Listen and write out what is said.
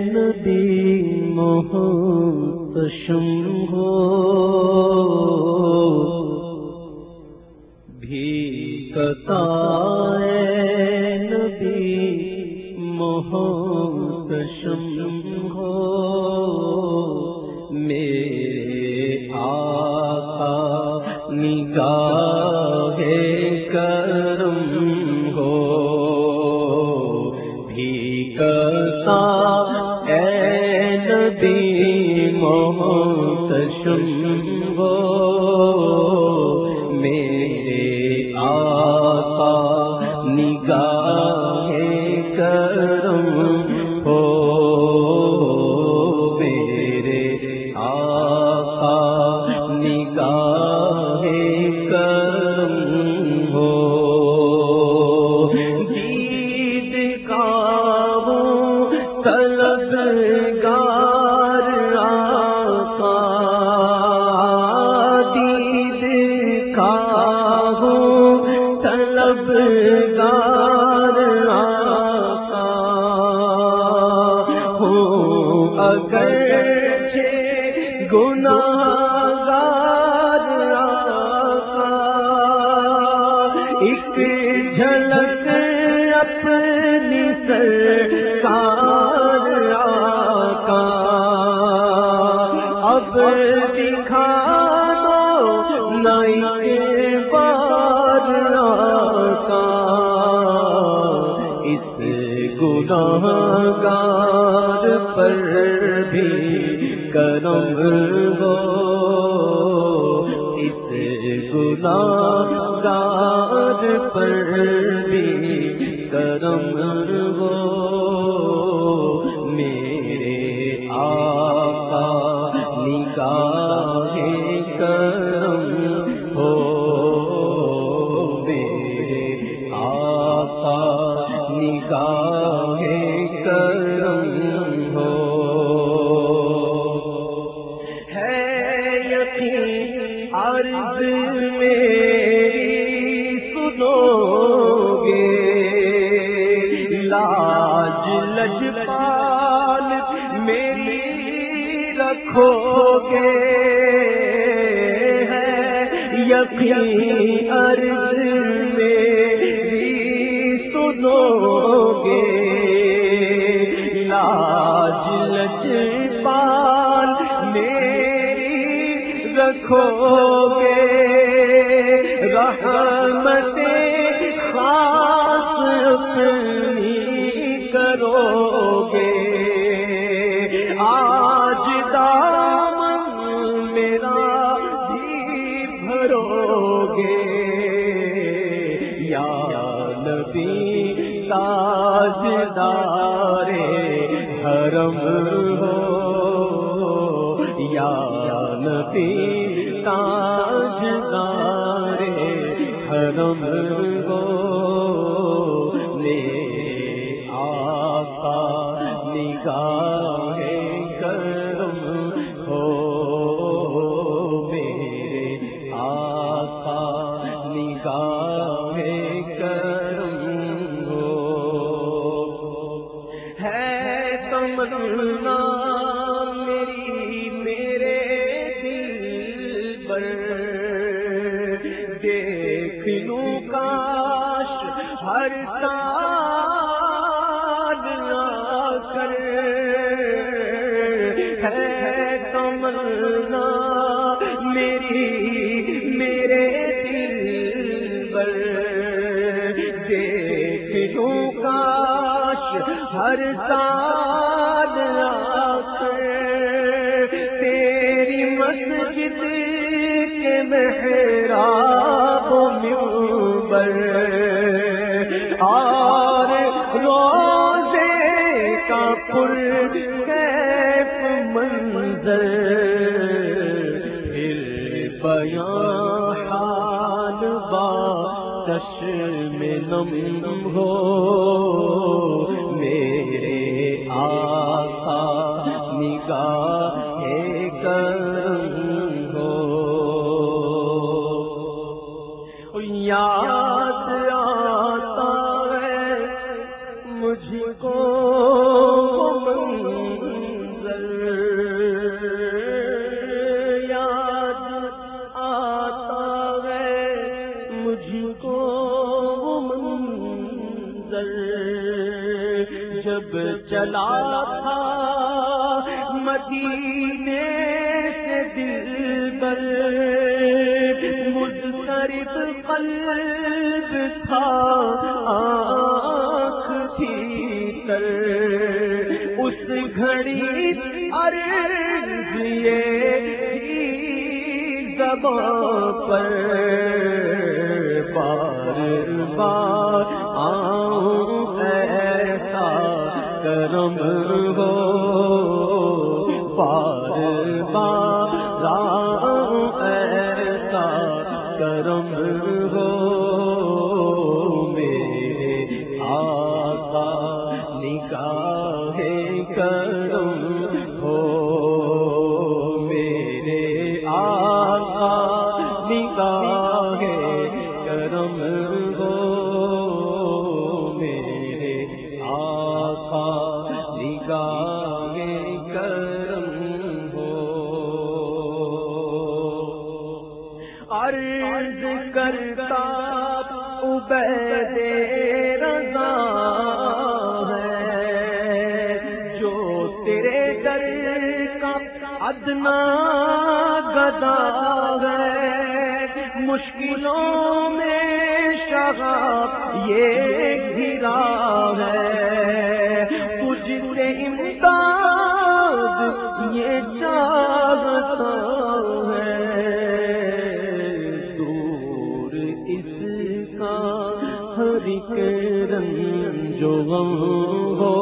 ندی محتشم ہو۔ بھی کتا ندی محتشم ہو۔ میرے اے محتشم وہ میرے آقا نگاہ طلب گار آقا۔ ہوں اگر گناہ ایک جھلک اپنی سرکار آقا۔ اب دکھا دو نئی گناہ گار پر بھی کرم ہو۔ اس گناہ گار پر بھی کرم ہو۔ میرے عرض میری سنو گے لاج لجپال میری رکھو گے ہے یقین رکھو گے۔ رحمت خاص اپنی کرو گے۔ آج دامن میرا بھی بھرو گے۔ یا نبی تاج دارے حرم ہو۔ یا تاج دارے حرم ہو ہر سال تیری مسجد کے محراب منبر اور روزے کا پر کیف منظر پھر بیان حال با چشم نم ہو مجھ کو منظر یاد آتا ہے۔ مجھ کو منظر جب چلا تھا مدینے سے دل بر مضطرب قلب تھا۔ تھی اس گھڑی عرض یہ زبان پر بار بار عبید رضا ہے جو تیرے در کا ادنا گدا ہے۔ مشکلوں میں شہاب یہ کے رنگ جو غم ہو